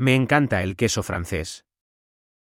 Me encanta el queso francés.